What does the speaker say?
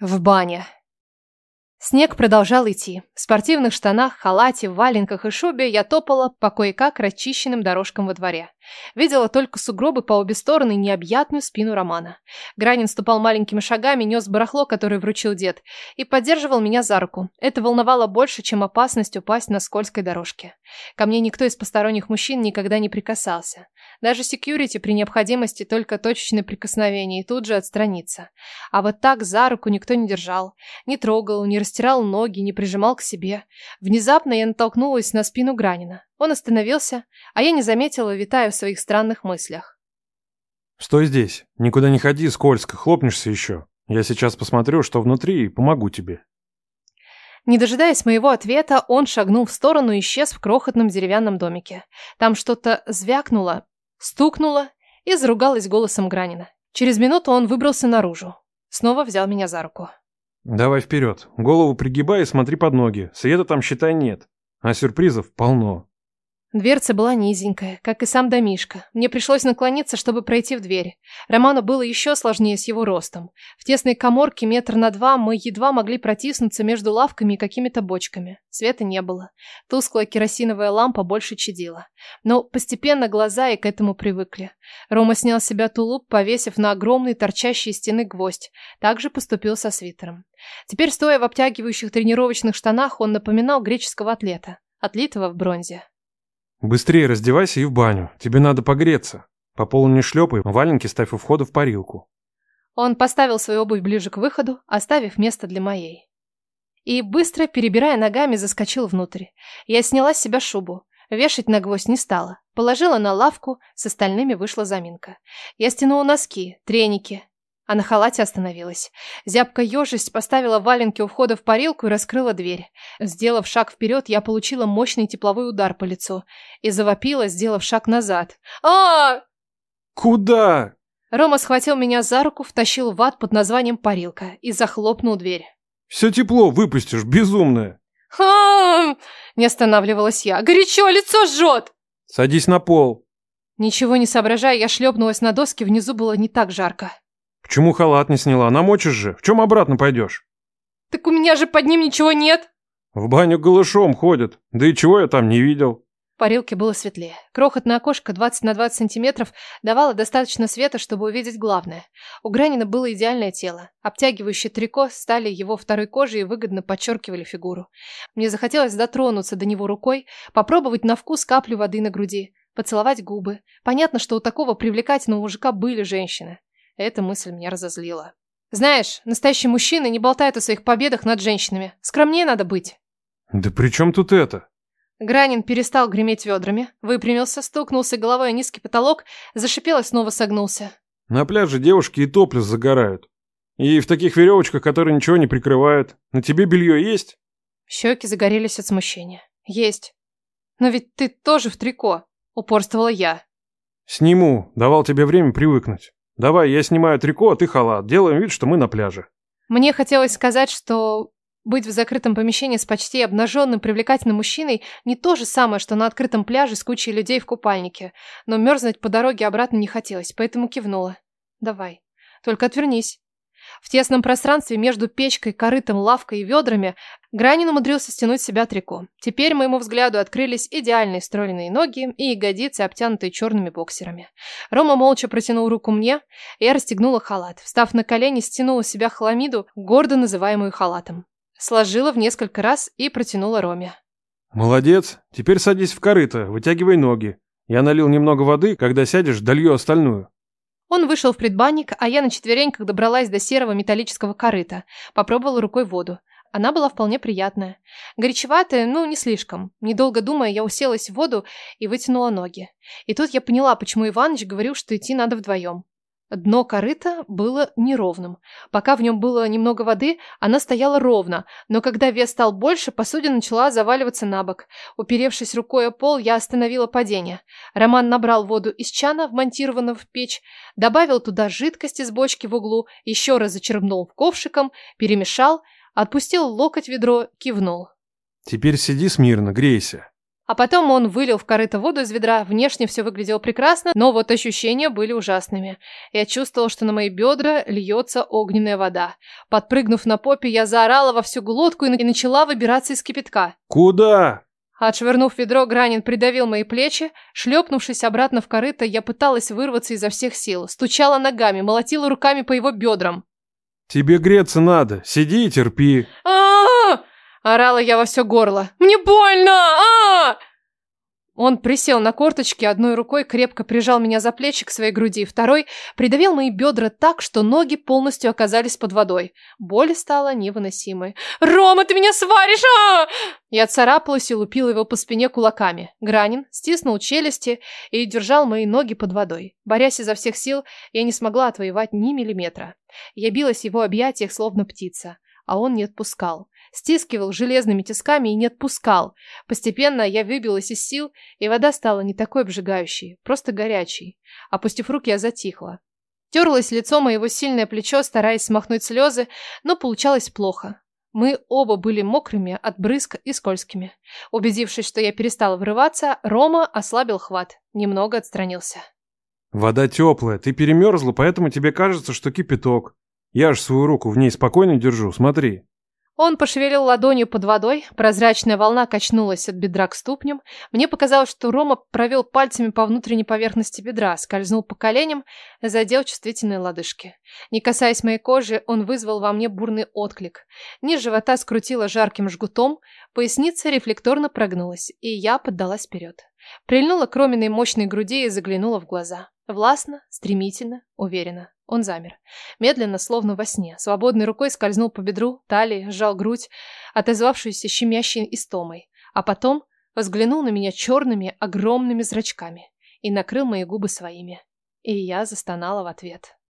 В бане. Снег продолжал идти. В спортивных штанах, халате, валенках и шубе я топала по кое-как расчищенным дорожкам во дворе. Видела только сугробы по обе стороны и необъятную спину Романа. Гранин ступал маленькими шагами, нес барахло, которое вручил дед, и поддерживал меня за руку. Это волновало больше, чем опасность упасть на скользкой дорожке. Ко мне никто из посторонних мужчин никогда не прикасался. Даже секьюрити при необходимости только точечное прикосновение и тут же отстраниться. А вот так за руку никто не держал, не трогал, не растирал ноги, не прижимал к себе. Внезапно я натолкнулась на спину Гранина. Он остановился, а я не заметила, витая в своих странных мыслях. «Стой здесь. Никуда не ходи, скользко, хлопнешься еще. Я сейчас посмотрю, что внутри, и помогу тебе». Не дожидаясь моего ответа, он шагнул в сторону и исчез в крохотном деревянном домике. Там что-то звякнуло, стукнуло и заругалось голосом Гранина. Через минуту он выбрался наружу. Снова взял меня за руку. «Давай вперед. Голову пригибай и смотри под ноги. Света там, считай, нет. А сюрпризов полно». Дверца была низенькая, как и сам домишка. Мне пришлось наклониться, чтобы пройти в дверь. Роману было еще сложнее с его ростом. В тесной коморке метр на два мы едва могли протиснуться между лавками и какими-то бочками. Света не было. Тусклая керосиновая лампа больше чадила. Но постепенно глаза и к этому привыкли. Рома снял с себя тулуп, повесив на огромный торчащий из стены гвоздь. Также поступил со свитером. Теперь, стоя в обтягивающих тренировочных штанах, он напоминал греческого атлета, отлитого в бронзе. «Быстрее раздевайся и в баню. Тебе надо погреться. По полу не шлепай, валенки ставь у входа в парилку». Он поставил свою обувь ближе к выходу, оставив место для моей. И быстро, перебирая ногами, заскочил внутрь. Я сняла с себя шубу. Вешать на гвоздь не стала. Положила на лавку, с остальными вышла заминка. Я стянула носки, треники, а на халате остановилась. Зябка ежесть поставила валенки у входа в парилку и раскрыла дверь. Сделав шаг вперед, я получила мощный тепловой удар по лицу и завопила, сделав шаг назад. а «Куда?» Рома схватил меня за руку, втащил в ад под названием парилка и захлопнул дверь. «Все тепло выпустишь, безумная!» «Ха!» Не останавливалась я. «Горячо, лицо жжет!» «Садись на пол!» Ничего не соображая, я шлепнулась на доски, внизу было не так жарко. Почему халат не сняла? Намочишь же. В чем обратно пойдешь? Так у меня же под ним ничего нет. В баню голышом ходят. Да и чего я там не видел? В парилке было светлее. Крохотное окошко 20 на 20 сантиметров давало достаточно света, чтобы увидеть главное. У Гранина было идеальное тело. Обтягивающие трико стали его второй кожей и выгодно подчеркивали фигуру. Мне захотелось дотронуться до него рукой, попробовать на вкус каплю воды на груди, поцеловать губы. Понятно, что у такого привлекательного мужика были женщины. Эта мысль меня разозлила. Знаешь, настоящие мужчины не болтают о своих победах над женщинами. Скромнее надо быть. Да при чем тут это? Гранин перестал греметь ведрами, выпрямился, стукнулся головой о низкий потолок, зашипел и снова согнулся. На пляже девушки и топлес загорают. И в таких веревочках, которые ничего не прикрывают. На тебе белье есть? Щеки загорелись от смущения. Есть. Но ведь ты тоже в трико, упорствовала я. Сниму, давал тебе время привыкнуть. Давай, я снимаю трико, а ты халат. Делаем вид, что мы на пляже. Мне хотелось сказать, что быть в закрытом помещении с почти обнаженным привлекательным мужчиной не то же самое, что на открытом пляже с кучей людей в купальнике. Но мерзнуть по дороге обратно не хотелось, поэтому кивнула. Давай. Только отвернись. В тесном пространстве между печкой, корытом, лавкой и ведрами Гранин умудрился стянуть себя трико. Теперь моему взгляду открылись идеальные стройные ноги и ягодицы, обтянутые черными боксерами. Рома молча протянул руку мне, и я расстегнула халат. Встав на колени, стянула с себя хламиду, гордо называемую халатом. Сложила в несколько раз и протянула Роме. «Молодец. Теперь садись в корыто, вытягивай ноги. Я налил немного воды, когда сядешь, долью остальную». Он вышел в предбанник, а я на четвереньках добралась до серого металлического корыта. Попробовала рукой воду. Она была вполне приятная. Горячеватая, ну, не слишком. Недолго думая, я уселась в воду и вытянула ноги. И тут я поняла, почему Иваныч говорил, что идти надо вдвоем. Дно корыта было неровным. Пока в нем было немного воды, она стояла ровно, но когда вес стал больше, посудина начала заваливаться на бок. Уперевшись рукой о пол, я остановила падение. Роман набрал воду из чана, вмонтированного в печь, добавил туда жидкость из бочки в углу, еще раз зачерпнул ковшиком, перемешал, отпустил локоть ведро, кивнул. «Теперь сиди смирно, грейся». А потом он вылил в корыто воду из ведра. Внешне все выглядело прекрасно, но вот ощущения были ужасными. Я чувствовала, что на мои бедра льется огненная вода. Подпрыгнув на попе, я заорала во всю глотку и начала выбираться из кипятка. «Куда?» Отшвырнув ведро, Гранин придавил мои плечи. Шлепнувшись обратно в корыто, я пыталась вырваться изо всех сил. Стучала ногами, молотила руками по его бедрам. «Тебе греться надо. Сиди и терпи». а Орала я во все горло. «Мне больно! а Он присел на корточки, одной рукой крепко прижал меня за плечи к своей груди, второй придавил мои бедра так, что ноги полностью оказались под водой. Боль стала невыносимой. «Рома, ты меня сваришь! а Я царапалась и лупила его по спине кулаками. Гранин стиснул челюсти и держал мои ноги под водой. Борясь изо всех сил, я не смогла отвоевать ни миллиметра. Я билась в его объятиях, словно птица, а он не отпускал стискивал железными тисками и не отпускал. Постепенно я выбилась из сил, и вода стала не такой обжигающей, просто горячей. Опустив руки, я затихла. Терлось лицо моего сильное плечо, стараясь смахнуть слезы, но получалось плохо. Мы оба были мокрыми от брызг и скользкими. Убедившись, что я перестала врываться, Рома ослабил хват, немного отстранился. «Вода теплая, ты перемерзла, поэтому тебе кажется, что кипяток. Я ж свою руку в ней спокойно держу, смотри». Он пошевелил ладонью под водой, прозрачная волна качнулась от бедра к ступням. Мне показалось, что Рома провел пальцами по внутренней поверхности бедра, скользнул по коленям, задел чувствительные лодыжки. Не касаясь моей кожи, он вызвал во мне бурный отклик. Низ живота скрутило жарким жгутом, поясница рефлекторно прогнулась, и я поддалась вперед. Прильнула к Роминой мощной груди и заглянула в глаза. Властно, стремительно, уверенно. Он замер. Медленно, словно во сне, свободной рукой скользнул по бедру, талии, сжал грудь, отозвавшуюся щемящей истомой. А потом взглянул на меня черными, огромными зрачками и накрыл мои губы своими. И я застонала в ответ.